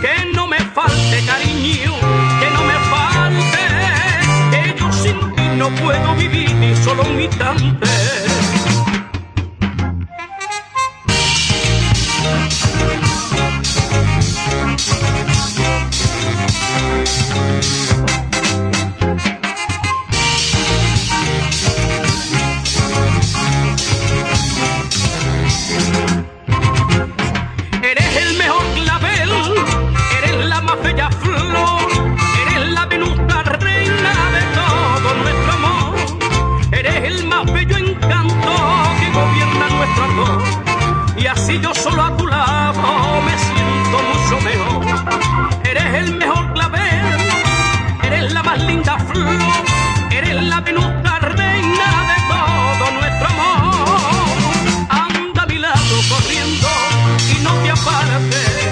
que no me falte cariño, que no me falte, que yo sin ti no puedo vivir ni solo un instante. Y así yo solo a tu lado me siento mucho mejor. Eres el mejor clavel, eres la más linda flor, eres la venusta reina de todo nuestro amor. Anda a mi lado corriendo y no te apartes.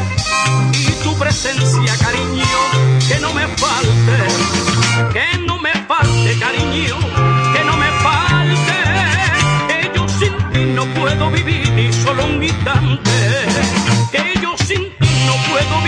Y tu presencia, Vivir ni solo un instante, que yo sin ti no puedo